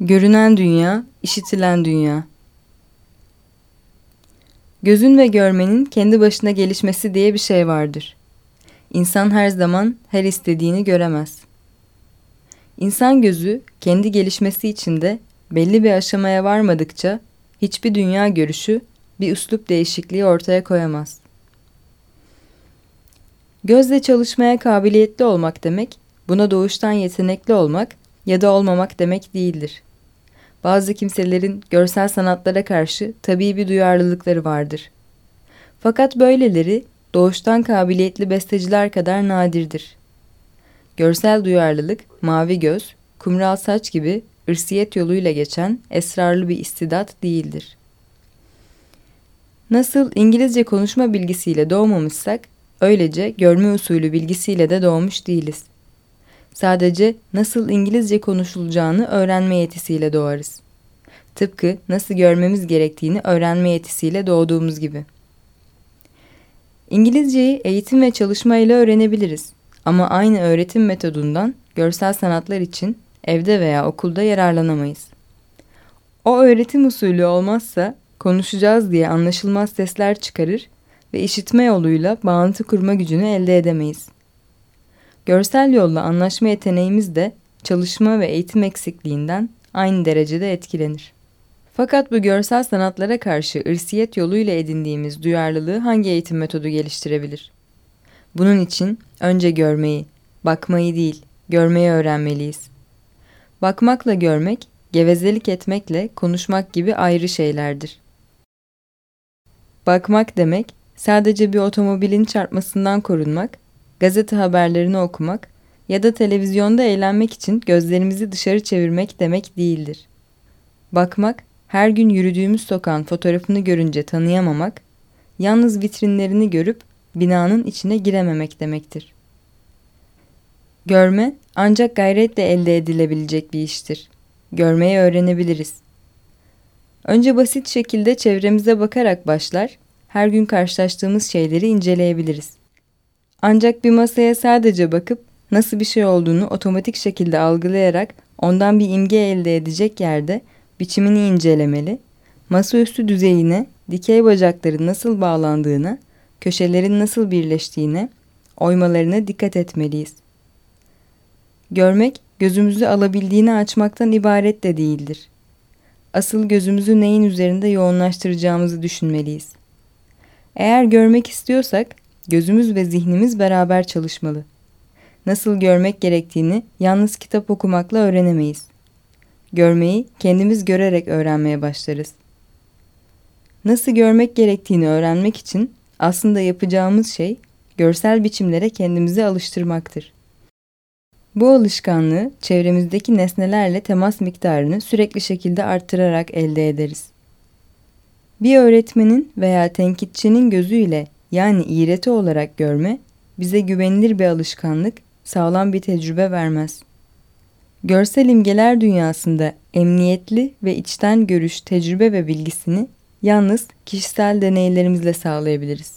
Görünen dünya, işitilen dünya. Gözün ve görmenin kendi başına gelişmesi diye bir şey vardır. İnsan her zaman her istediğini göremez. İnsan gözü kendi gelişmesi için de belli bir aşamaya varmadıkça hiçbir dünya görüşü bir üslup değişikliği ortaya koyamaz. Gözle çalışmaya kabiliyetli olmak demek, buna doğuştan yetenekli olmak ya da olmamak demek değildir. Bazı kimselerin görsel sanatlara karşı tabii bir duyarlılıkları vardır. Fakat böyleleri doğuştan kabiliyetli besteciler kadar nadirdir. Görsel duyarlılık, mavi göz, kumral saç gibi ırsiyet yoluyla geçen esrarlı bir istidat değildir. Nasıl İngilizce konuşma bilgisiyle doğmamışsak, öylece görme usulü bilgisiyle de doğmuş değiliz. Sadece nasıl İngilizce konuşulacağını öğrenme yetisiyle doğarız. Tıpkı nasıl görmemiz gerektiğini öğrenme yetisiyle doğduğumuz gibi. İngilizceyi eğitim ve çalışma ile öğrenebiliriz. Ama aynı öğretim metodundan görsel sanatlar için evde veya okulda yararlanamayız. O öğretim usulü olmazsa konuşacağız diye anlaşılmaz sesler çıkarır ve işitme yoluyla bağıntı kurma gücünü elde edemeyiz. Görsel yolla anlaşma yeteneğimiz de çalışma ve eğitim eksikliğinden aynı derecede etkilenir. Fakat bu görsel sanatlara karşı ırsiyet yoluyla edindiğimiz duyarlılığı hangi eğitim metodu geliştirebilir? Bunun için önce görmeyi, bakmayı değil, görmeyi öğrenmeliyiz. Bakmakla görmek, gevezelik etmekle konuşmak gibi ayrı şeylerdir. Bakmak demek, sadece bir otomobilin çarpmasından korunmak, gazete haberlerini okumak ya da televizyonda eğlenmek için gözlerimizi dışarı çevirmek demek değildir. Bakmak, her gün yürüdüğümüz sokağın fotoğrafını görünce tanıyamamak, yalnız vitrinlerini görüp binanın içine girememek demektir. Görme ancak gayretle elde edilebilecek bir iştir. Görmeyi öğrenebiliriz. Önce basit şekilde çevremize bakarak başlar, her gün karşılaştığımız şeyleri inceleyebiliriz. Ancak bir masaya sadece bakıp nasıl bir şey olduğunu otomatik şekilde algılayarak ondan bir imge elde edecek yerde biçimini incelemeli, masaüstü düzeyine dikey bacakların nasıl bağlandığına, köşelerin nasıl birleştiğine, oymalarına dikkat etmeliyiz. Görmek, gözümüzü alabildiğini açmaktan ibaret de değildir. Asıl gözümüzü neyin üzerinde yoğunlaştıracağımızı düşünmeliyiz. Eğer görmek istiyorsak, gözümüz ve zihnimiz beraber çalışmalı. Nasıl görmek gerektiğini yalnız kitap okumakla öğrenemeyiz. Görmeyi kendimiz görerek öğrenmeye başlarız. Nasıl görmek gerektiğini öğrenmek için aslında yapacağımız şey görsel biçimlere kendimizi alıştırmaktır. Bu alışkanlığı çevremizdeki nesnelerle temas miktarını sürekli şekilde arttırarak elde ederiz. Bir öğretmenin veya tenkitçinin gözüyle yani iğreti olarak görme bize güvenilir bir alışkanlık, sağlam bir tecrübe vermez. Görsel imgeler dünyasında emniyetli ve içten görüş, tecrübe ve bilgisini yalnız kişisel deneylerimizle sağlayabiliriz.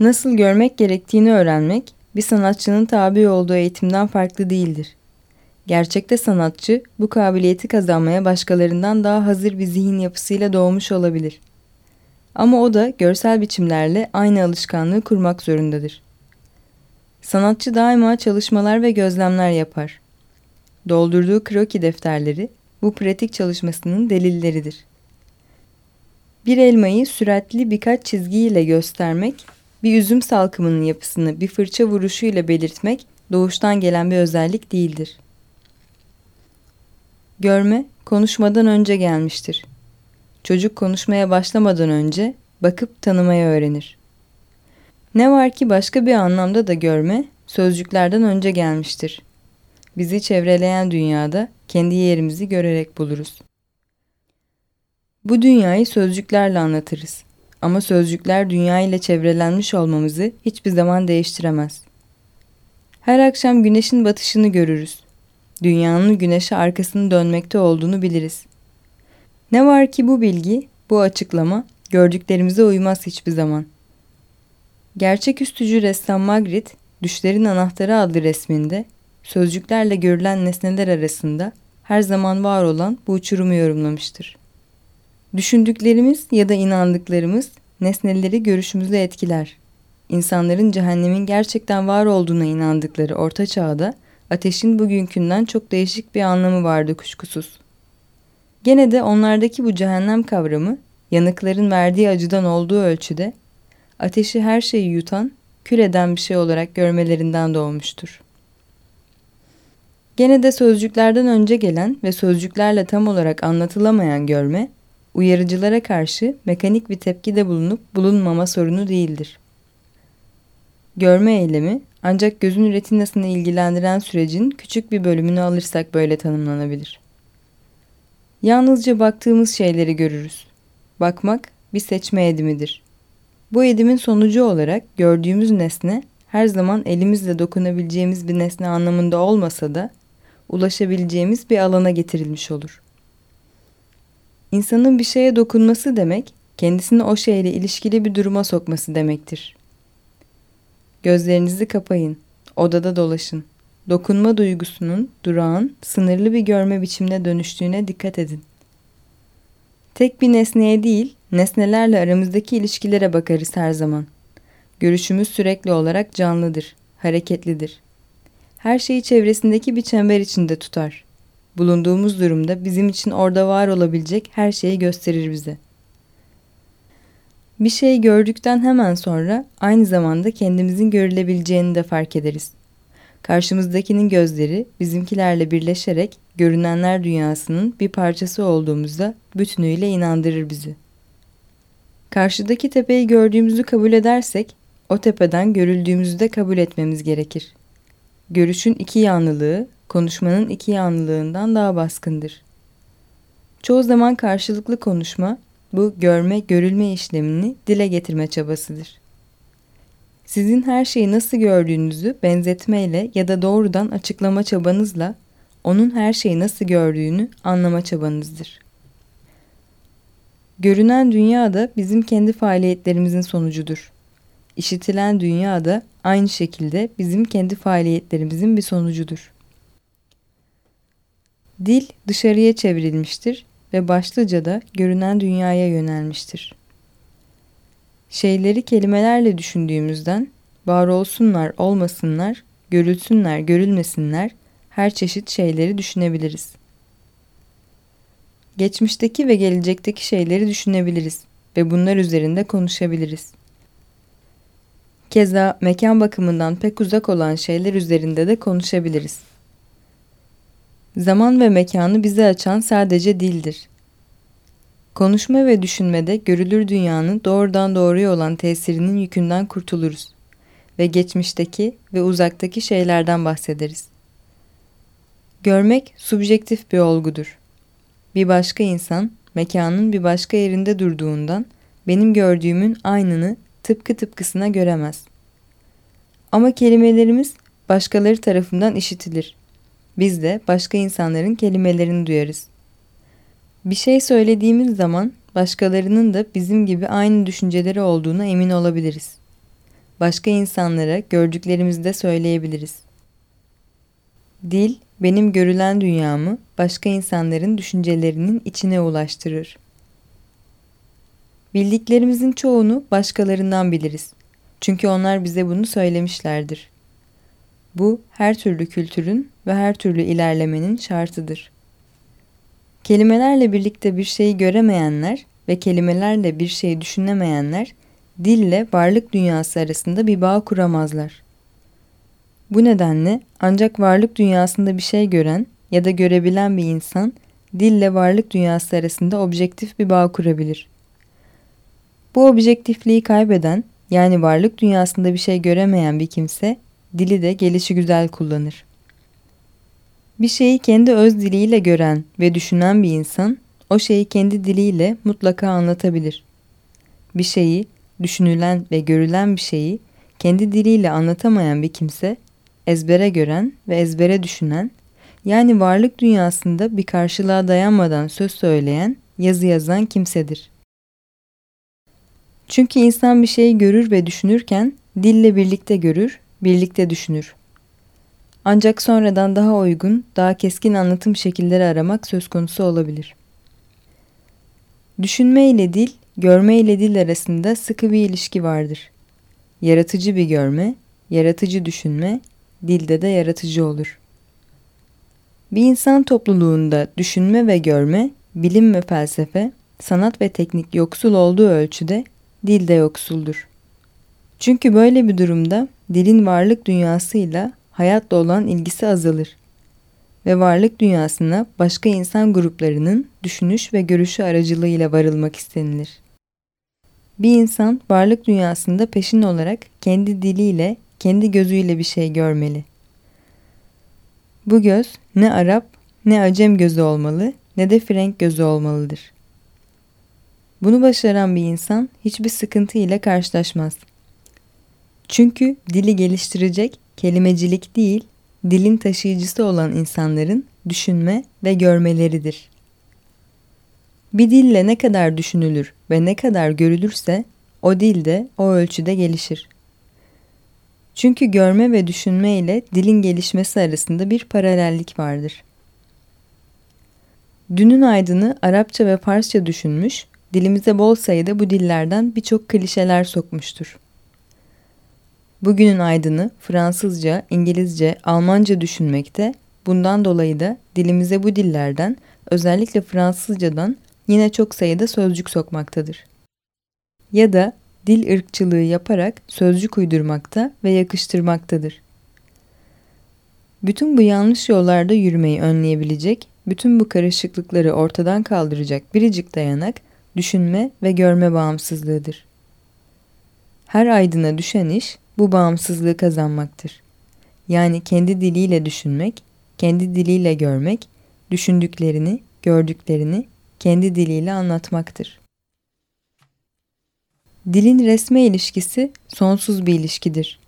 Nasıl görmek gerektiğini öğrenmek bir sanatçının tabi olduğu eğitimden farklı değildir. Gerçekte sanatçı bu kabiliyeti kazanmaya başkalarından daha hazır bir zihin yapısıyla doğmuş olabilir. Ama o da görsel biçimlerle aynı alışkanlığı kurmak zorundadır. Sanatçı daima çalışmalar ve gözlemler yapar. Doldurduğu kroki defterleri bu pratik çalışmasının delilleridir. Bir elmayı süratli birkaç çizgiyle göstermek, bir üzüm salkımının yapısını bir fırça vuruşuyla belirtmek doğuştan gelen bir özellik değildir. Görme, konuşmadan önce gelmiştir. Çocuk konuşmaya başlamadan önce bakıp tanımayı öğrenir. Ne var ki başka bir anlamda da görme, sözcüklerden önce gelmiştir. Bizi çevreleyen dünyada kendi yerimizi görerek buluruz. Bu dünyayı sözcüklerle anlatırız. Ama sözcükler dünya ile çevrelenmiş olmamızı hiçbir zaman değiştiremez. Her akşam güneşin batışını görürüz. Dünyanın güneşe arkasını dönmekte olduğunu biliriz. Ne var ki bu bilgi, bu açıklama gördüklerimize uymaz hiçbir zaman. Gerçeküstücü ressam Magritte, Düşlerin Anahtarı adlı resminde sözcüklerle görülen nesneler arasında her zaman var olan bu uçurumu yorumlamıştır. Düşündüklerimiz ya da inandıklarımız nesneleri görüşümüzle etkiler. İnsanların cehennemin gerçekten var olduğuna inandıkları orta çağda ateşin bugünkünden çok değişik bir anlamı vardı kuşkusuz. Gene de onlardaki bu cehennem kavramı yanıkların verdiği acıdan olduğu ölçüde ateşi her şeyi yutan, kül eden bir şey olarak görmelerinden doğmuştur. Gene de sözcüklerden önce gelen ve sözcüklerle tam olarak anlatılamayan görme, uyarıcılara karşı mekanik bir tepkide bulunup bulunmama sorunu değildir. Görme eylemi ancak gözün retinasını ilgilendiren sürecin küçük bir bölümünü alırsak böyle tanımlanabilir. Yalnızca baktığımız şeyleri görürüz. Bakmak bir seçme edimidir. Bu edimin sonucu olarak gördüğümüz nesne her zaman elimizle dokunabileceğimiz bir nesne anlamında olmasa da ulaşabileceğimiz bir alana getirilmiş olur. İnsanın bir şeye dokunması demek, kendisini o şeyle ilişkili bir duruma sokması demektir. Gözlerinizi kapayın, odada dolaşın. Dokunma duygusunun durağın, sınırlı bir görme biçimine dönüştüğüne dikkat edin. Tek bir nesneye değil, nesnelerle aramızdaki ilişkilere bakarız her zaman. Görüşümüz sürekli olarak canlıdır, hareketlidir. Her şeyi çevresindeki bir çember içinde tutar. Bulunduğumuz durumda bizim için orada var olabilecek her şeyi gösterir bize. Bir şey gördükten hemen sonra aynı zamanda kendimizin görülebileceğini de fark ederiz. Karşımızdakinin gözleri bizimkilerle birleşerek görünenler dünyasının bir parçası olduğumuzda bütünüyle inandırır bizi. Karşıdaki tepeyi gördüğümüzü kabul edersek o tepeden görüldüğümüzü de kabul etmemiz gerekir. Görüşün iki yanlılığı, konuşmanın iki yanlılığından daha baskındır. Çoğu zaman karşılıklı konuşma, bu görme, görülme işlemini dile getirme çabasıdır. Sizin her şeyi nasıl gördüğünüzü benzetmeyle ya da doğrudan açıklama çabanızla onun her şeyi nasıl gördüğünü anlama çabanızdır. Görünen dünya da bizim kendi faaliyetlerimizin sonucudur. İşitilen dünya da aynı şekilde bizim kendi faaliyetlerimizin bir sonucudur. Dil dışarıya çevrilmiştir ve başlıca da görünen dünyaya yönelmiştir. Şeyleri kelimelerle düşündüğümüzden var olsunlar olmasınlar, görülsünler görülmesinler her çeşit şeyleri düşünebiliriz. Geçmişteki ve gelecekteki şeyleri düşünebiliriz ve bunlar üzerinde konuşabiliriz. Keza mekan bakımından pek uzak olan şeyler üzerinde de konuşabiliriz. Zaman ve mekanı bize açan sadece dildir. Konuşma ve düşünmede görülür dünyanın doğrudan doğruya olan tesirinin yükünden kurtuluruz ve geçmişteki ve uzaktaki şeylerden bahsederiz. Görmek subjektif bir olgudur. Bir başka insan mekanın bir başka yerinde durduğundan benim gördüğümün aynını tıpkı tıpkısına göremez. Ama kelimelerimiz başkaları tarafından işitilir. Biz de başka insanların kelimelerini duyarız. Bir şey söylediğimiz zaman başkalarının da bizim gibi aynı düşünceleri olduğuna emin olabiliriz. Başka insanlara gördüklerimizi de söyleyebiliriz. Dil, benim görülen dünyamı başka insanların düşüncelerinin içine ulaştırır. Bildiklerimizin çoğunu başkalarından biliriz. Çünkü onlar bize bunu söylemişlerdir. Bu her türlü kültürün ve her türlü ilerlemenin şartıdır. Kelimelerle birlikte bir şeyi göremeyenler ve kelimelerle bir şey düşünemeyenler dille varlık dünyası arasında bir bağ kuramazlar. Bu nedenle ancak varlık dünyasında bir şey gören ya da görebilen bir insan dille varlık dünyası arasında objektif bir bağ kurabilir. Bu objektifliği kaybeden yani varlık dünyasında bir şey göremeyen bir kimse dili de gelişi güzel kullanır. Bir şeyi kendi öz diliyle gören ve düşünen bir insan o şeyi kendi diliyle mutlaka anlatabilir. Bir şeyi, düşünülen ve görülen bir şeyi kendi diliyle anlatamayan bir kimse ezbere gören ve ezbere düşünen yani varlık dünyasında bir karşılığa dayanmadan söz söyleyen, yazı yazan kimsedir. Çünkü insan bir şeyi görür ve düşünürken dille birlikte görür, birlikte düşünür. Ancak sonradan daha uygun, daha keskin anlatım şekilleri aramak söz konusu olabilir. Düşünme ile dil, görme ile dil arasında sıkı bir ilişki vardır. Yaratıcı bir görme, yaratıcı düşünme, dilde de yaratıcı olur. Bir insan topluluğunda düşünme ve görme, bilim ve felsefe, sanat ve teknik yoksul olduğu ölçüde dil de yoksuldur. Çünkü böyle bir durumda dilin varlık dünyasıyla hayatla olan ilgisi azalır ve varlık dünyasına başka insan gruplarının düşünüş ve görüşü aracılığıyla varılmak istenilir. Bir insan varlık dünyasında peşin olarak kendi diliyle, kendi gözüyle bir şey görmeli. Bu göz ne Arap ne Acem gözü olmalı ne de Frenk gözü olmalıdır. Bunu başaran bir insan hiçbir sıkıntı ile karşılaşmaz. Çünkü dili geliştirecek kelimecilik değil, dilin taşıyıcısı olan insanların düşünme ve görmeleridir. Bir dille ne kadar düşünülür ve ne kadar görülürse o dil de o ölçüde gelişir. Çünkü görme ve düşünme ile dilin gelişmesi arasında bir paralellik vardır. Dünün aydını Arapça ve Farsça düşünmüş, dilimize bol sayıda bu dillerden birçok klişeler sokmuştur. Bugünün aydını Fransızca, İngilizce, Almanca düşünmekte, bundan dolayı da dilimize bu dillerden, özellikle Fransızcadan yine çok sayıda sözcük sokmaktadır. Ya da dil ırkçılığı yaparak sözcük uydurmakta ve yakıştırmaktadır. Bütün bu yanlış yollarda yürümeyi önleyebilecek, bütün bu karışıklıkları ortadan kaldıracak biricik dayanak düşünme ve görme bağımsızlığıdır. Her aydına düşen iş bu bağımsızlığı kazanmaktır. Yani kendi diliyle düşünmek, kendi diliyle görmek, düşündüklerini, gördüklerini kendi diliyle anlatmaktır. Dilin resme ilişkisi sonsuz bir ilişkidir.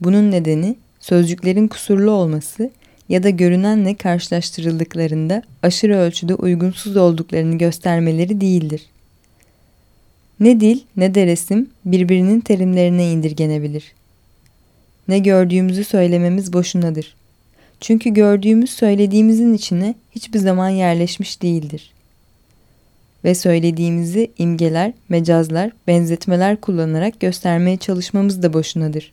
Bunun nedeni sözcüklerin kusurlu olması ya da görünenle karşılaştırıldıklarında aşırı ölçüde uygunsuz olduklarını göstermeleri değildir. Ne dil ne de resim birbirinin terimlerine indirgenebilir. Ne gördüğümüzü söylememiz boşunadır. Çünkü gördüğümüz söylediğimizin içine hiçbir zaman yerleşmiş değildir. Ve söylediğimizi imgeler, mecazlar, benzetmeler kullanarak göstermeye çalışmamız da boşunadır.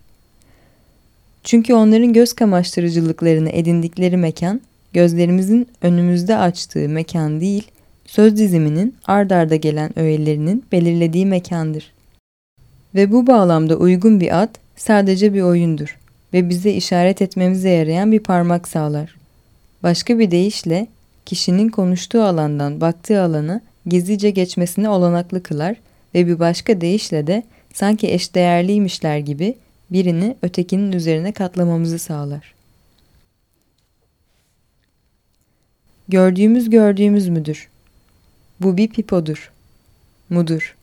Çünkü onların göz kamaştırıcılıklarını edindikleri mekan, gözlerimizin önümüzde açtığı mekan değil, söz diziminin ard arda gelen öğelerinin belirlediği mekandır. Ve bu bağlamda uygun bir ad sadece bir oyundur ve bize işaret etmemize yarayan bir parmak sağlar. Başka bir deyişle kişinin konuştuğu alandan baktığı alana gizlice geçmesini olanaklı kılar ve bir başka deyişle de sanki eşdeğerliymişler gibi birini ötekinin üzerine katlamamızı sağlar. Gördüğümüz gördüğümüz müdür? Bu bir pipodur. Mudur.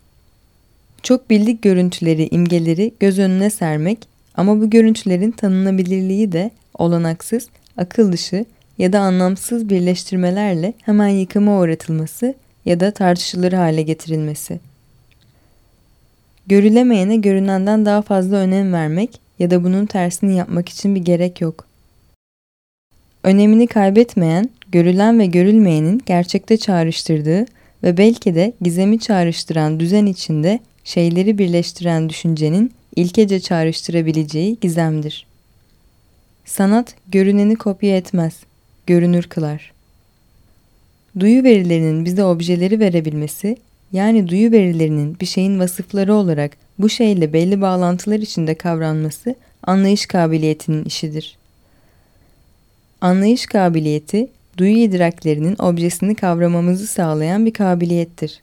Çok bildik görüntüleri, imgeleri göz önüne sermek ama bu görüntülerin tanınabilirliği de olanaksız, akıl dışı ya da anlamsız birleştirmelerle hemen yıkıma uğratılması ya da tartışılır hale getirilmesi. Görülemeyene görünenden daha fazla önem vermek ya da bunun tersini yapmak için bir gerek yok. Önemini kaybetmeyen, görülen ve görülmeyenin gerçekte çağrıştırdığı ve belki de gizemi çağrıştıran düzen içinde şeyleri birleştiren düşüncenin ilkece çağrıştırabileceği gizemdir. Sanat görüneni kopya etmez, görünür kılar. Duyu verilerinin bize objeleri verebilmesi, yani duyu verilerinin bir şeyin vasıfları olarak bu şeyle belli bağlantılar içinde kavranması anlayış kabiliyetinin işidir. Anlayış kabiliyeti, duyu idraklerinin objesini kavramamızı sağlayan bir kabiliyettir.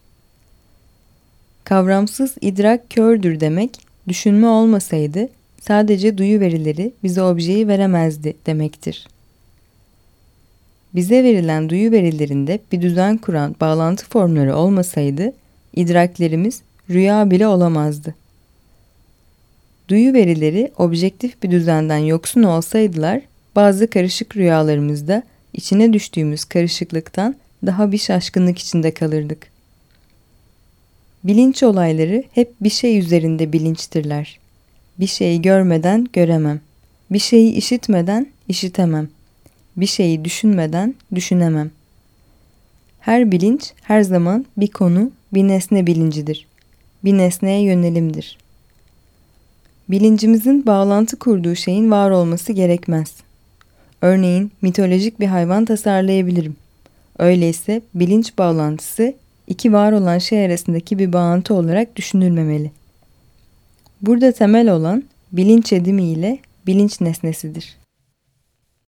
Kavramsız idrak kördür demek, düşünme olmasaydı sadece duyu verileri bize objeyi veremezdi demektir. Bize verilen duyu verilerinde bir düzen kuran bağlantı formları olmasaydı idraklerimiz rüya bile olamazdı. Duyu verileri objektif bir düzenden yoksun olsaydılar bazı karışık rüyalarımızda içine düştüğümüz karışıklıktan daha bir şaşkınlık içinde kalırdık. Bilinç olayları hep bir şey üzerinde bilinçtirler. Bir şeyi görmeden göremem. Bir şeyi işitmeden işitemem. Bir şeyi düşünmeden düşünemem. Her bilinç her zaman bir konu, bir nesne bilincidir. Bir nesneye yönelimdir. Bilincimizin bağlantı kurduğu şeyin var olması gerekmez. Örneğin mitolojik bir hayvan tasarlayabilirim. Öyleyse bilinç bağlantısı iki var olan şey arasındaki bir bağıntı olarak düşünülmemeli. Burada temel olan bilinç edimi ile bilinç nesnesidir.